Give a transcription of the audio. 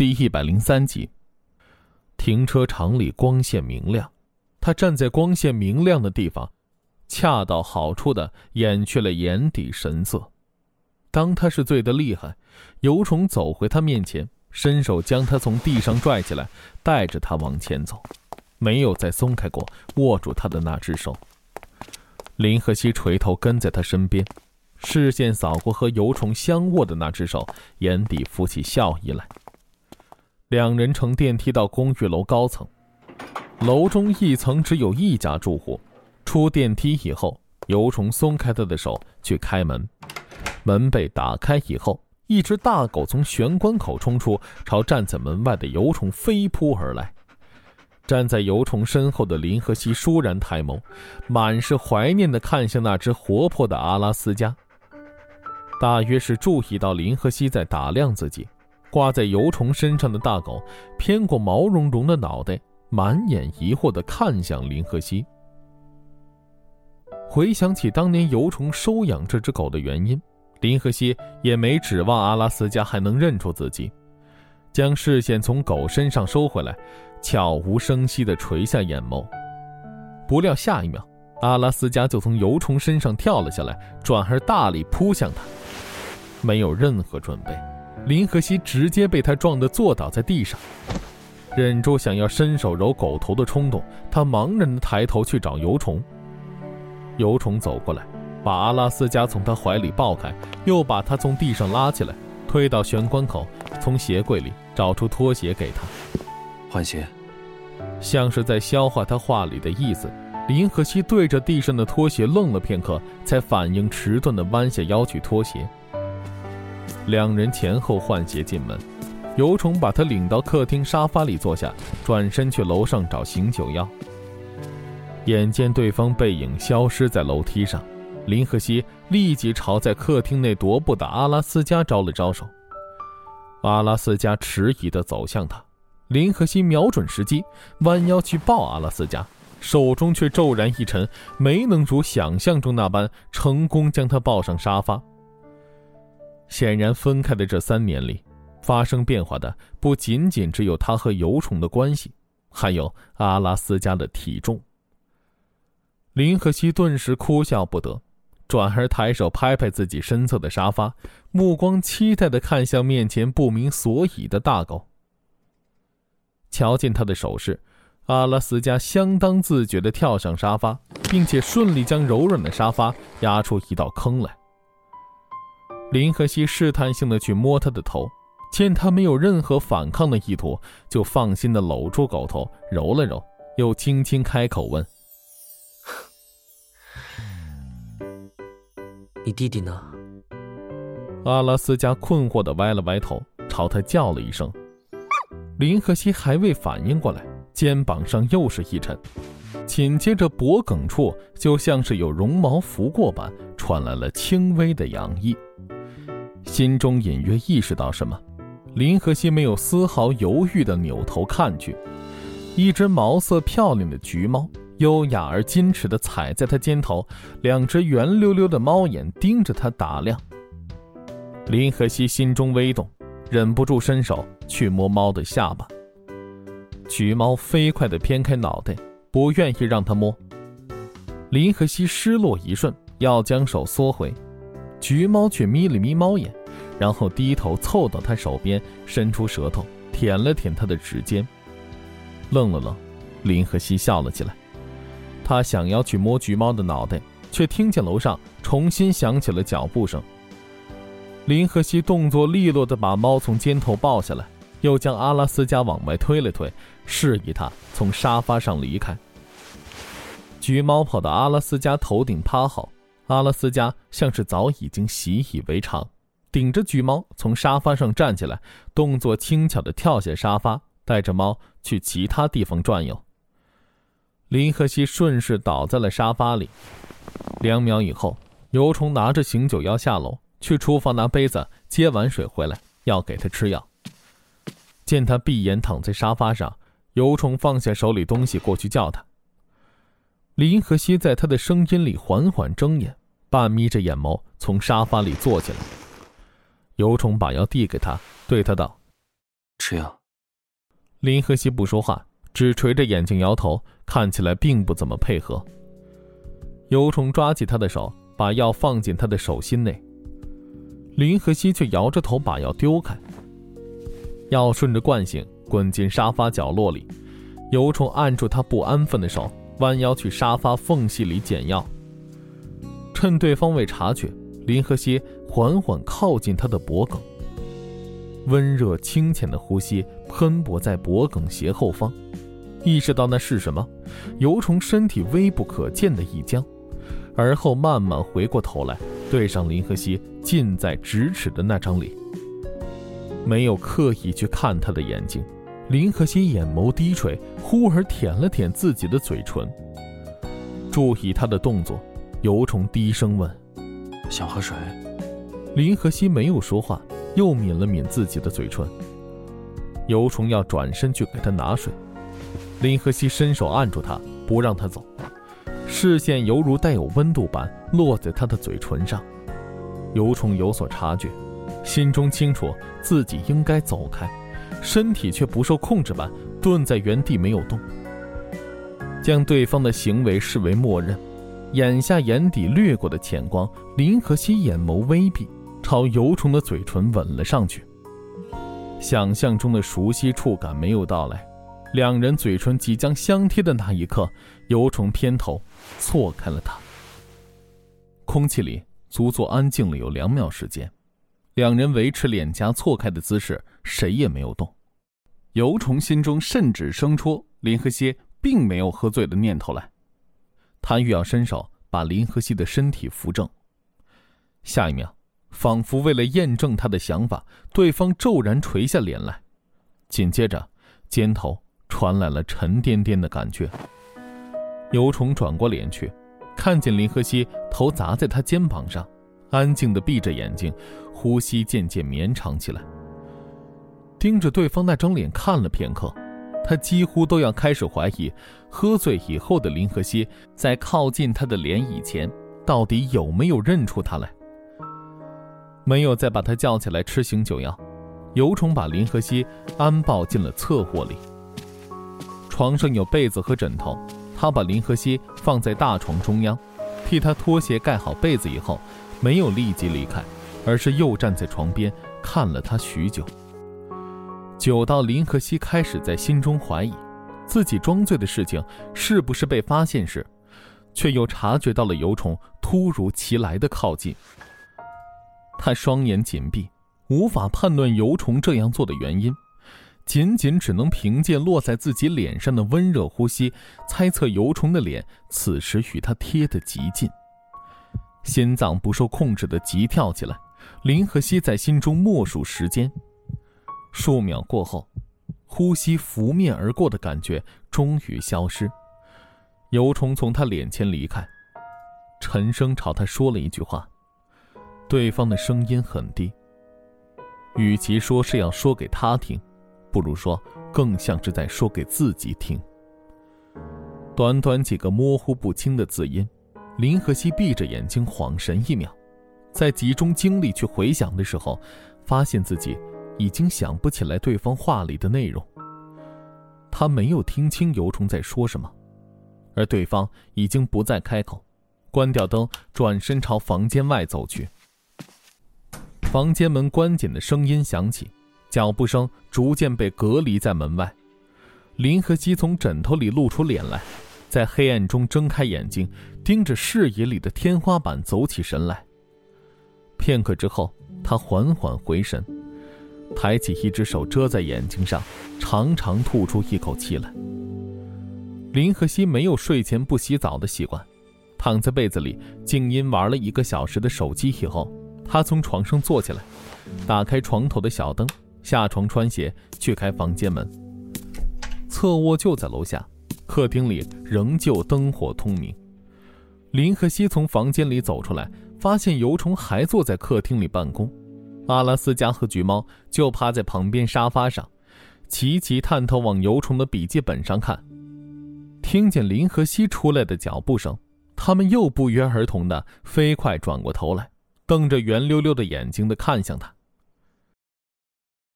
第一百零三集。停车场里光线明亮，他站在光线明亮的地方，恰到好处的掩去了眼底神色。当他是醉得厉害，尤虫走回他面前，伸手将他从地上拽起来，带着他往前走，没有再松开过握住他的那只手。林和熙垂头跟在他身边。视线扫过和尤虫相握的那只手，眼底浮起笑意来。两人乘电梯到公寓楼高层，楼中一层只有一家住户。出电梯以后，尤虫松开他的手去开门，门被打开以后，一只大狗从玄关口冲出，朝站在门外的尤虫飞扑而来。站在尤虫身后的林和熙倏然抬眸，满是怀念地看向那只活泼的阿拉斯加。大约是注意到林和熙在打量自己，挂在油虫身上的大狗偏过毛茸茸的脑袋，满眼疑惑地看向林和熙。回想起当年油虫收养这只狗的原因，林和熙也没指望阿拉斯加还能认出自己，将视线从狗身上收回来，悄无声息地垂下眼眸。不料下一秒，阿拉斯加就从油虫身上跳了下来，转而大力扑向他。没有任何准备，林和熙直接被他撞得坐倒在地上，忍住想要伸手揉狗头的冲动，他茫然地抬头去找油虫。油虫走过来，把阿拉斯加从他怀里抱开，又把他从地上拉起来，推到玄关口，从鞋柜里找出拖鞋给他换鞋，像是在消化他话里的意思。林和熙对着地上的拖鞋愣了片刻，才反应迟钝地弯下腰去脱鞋。两人前后换鞋进门，尤虫把他领到客厅沙发里坐下，转身去楼上找醒酒药。眼见对方背影消失在楼梯上，林和熙立即朝在客厅内踱步的阿拉斯加招了招手。阿拉斯加迟疑地走向他，林和熙瞄准时机，弯腰去抱阿拉斯加，手中却骤然一沉，没能如想象中那般成功将他抱上沙发。显然，分开的这三年里，发生变化的不仅仅只有他和尤虫的关系，还有阿拉斯加的体重。林和熙顿时哭笑不得，转而抬手拍拍自己身侧的沙发，目光期待地看向面前不明所以的大狗。瞧见他的手势，阿拉斯加相当自觉地跳上沙发，并且顺利将柔软的沙发压出一道坑来。林和熙试探性的去摸他的头，见他没有任何反抗的意图，就放心的搂住狗头，揉了揉，又轻轻开口问：“你弟弟呢？”阿拉斯加困惑的歪了歪头，朝他叫了一声。林和熙还未反应过来，肩膀上又是一沉，紧接着脖梗处就像是有绒毛拂过般，传来了轻微的痒意。心中隐约意识到什么，林和熙没有丝毫犹豫地扭头看去，一只毛色漂亮的橘猫，优雅而矜持地踩在他肩头，两只圆溜溜的猫眼盯着他打量。林和熙心中微动，忍不住伸手去摸猫的下巴。橘猫飞快地偏开脑袋，不愿意让他摸。林和熙失落一瞬，要将手缩回。橘猫却眯了眯猫眼，然后低头凑到他手边，伸出舌头舔了舔他的指尖。愣了愣，林和熙笑了起来。他想要去摸橘猫的脑袋，却听见楼上重新响起了脚步声。林和熙动作利落地把猫从肩头抱下来，又将阿拉斯加往外推了推，示意他从沙发上离开。橘猫跑到阿拉斯加头顶趴好。阿拉斯加像是早已经习以为常，顶着橘猫从沙发上站起来，动作轻巧地跳下沙发，带着猫去其他地方转悠。林和熙顺势倒在了沙发里。两秒以后，尤虫拿着醒酒药下楼，去厨房拿杯子接碗水回来，要给他吃药。见他闭眼躺在沙发上，尤虫放下手里东西过去叫他。林和熙在他的声音里缓缓睁眼。半眯着眼眸，从沙发里坐起来。尤虫把药递给他，对他道：“吃药？林和熙不说话，只垂着眼睛摇头，看起来并不怎么配合。尤虫抓起他的手，把药放进他的手心内。林和熙却摇着头把药丢开。药顺着惯性滚进沙发角落里，尤虫按住他不安分的手，弯腰去沙发缝隙里捡药。趁对方未察觉，林和熙缓缓靠近他的脖颈。温热清浅的呼吸喷薄在脖颈斜后方，意识到那是什么，尤虫身体微不可见的一僵，而后慢慢回过头来，对上林和熙近在咫尺的那张脸。没有刻意去看他的眼睛，林和熙眼眸低垂，忽而舔了舔自己的嘴唇。注意他的动作，尤虫低声问：“想喝水？”林和熙没有说话。又抿了抿自己的嘴唇。尤虫要转身去给他拿水，林和熙伸手按住他，不让他走，视线犹如带有温度般落在他的嘴唇上。尤虫有所察觉，心中清楚自己应该走开，身体却不受控制般顿在原地没有动，将对方的行为视为默认。眼下眼底掠过的浅光，林和熙眼眸微闭。朝油虫的嘴唇吻了上去，想象中的熟悉触感没有到来，两人嘴唇即将相贴的那一刻，油虫偏头错开了他。空气里足足安静了有两秒时间，两人维持脸颊错开的姿势，谁也没有动。油虫心中甚至生出林和熙并没有喝醉的念头来，他欲要伸手把林和熙的身体扶正，下一秒。仿佛为了验证他的想法，对方骤然垂下脸来，紧接着，肩头传来了沉甸甸的感觉。尤虫转过脸去，看见林和熙头砸在他肩膀上，安静的闭着眼睛，呼吸渐渐绵长起来。盯着对方那张脸看了片刻，他几乎都要开始怀疑，喝醉以后的林和熙在靠近他的脸以前，到底有没有认出他来。没有再把他叫起来吃醒酒药，尤虫把林和熙安抱进了侧卧里。床上有被子和枕头，他把林和熙放在大床中央，替他脱鞋盖好被子以后，没有立即离开，而是又站在床边看了他许久。久到林和熙开始在心中怀疑，自己装醉的事情是不是被发现时，却又察觉到了尤虫突如其来的靠近。他双眼紧闭，无法判断尤虫这样做的原因，仅仅只能凭借落在自己脸上的温热呼吸，猜测尤虫的脸此时与他贴得极近。心脏不受控制的急跳起来，林和熙在心中默数时间。数秒过后，呼吸拂面而过的感觉终于消失，尤虫从他脸前离开，沉声朝他说了一句话。对方的声音很低，与其说是要说给他听，不如说更像是在说给自己听。短短几个模糊不清的字音，林和熙闭着眼睛恍神一秒，在集中精力去回想的时候，发现自己已经想不起来对方话里的内容。他没有听清尤虫在说什么，而对方已经不再开口，关掉灯，转身朝房间外走去。房间门关紧的声音响起，脚步声逐渐被隔离在门外。林和熙从枕头里露出脸来，在黑暗中睁开眼睛，盯着视野里的天花板走起神来。片刻之后，他缓缓回神，抬起一只手遮在眼睛上，长长吐出一口气来。林和熙没有睡前不洗澡的习惯，躺在被子里静音玩了一个小时的手机以后。他从床上坐起来，打开床头的小灯，下床穿鞋去开房间门。侧卧就在楼下，客厅里仍旧灯火通明。林和熙从房间里走出来，发现尤虫还坐在客厅里办公，阿拉斯加和橘猫就趴在旁边沙发上，齐齐探头往油虫的笔记本上看。听见林和熙出来的脚步声，他们又不约而同的飞快转过头来。瞪着圆溜溜的眼睛的看向他，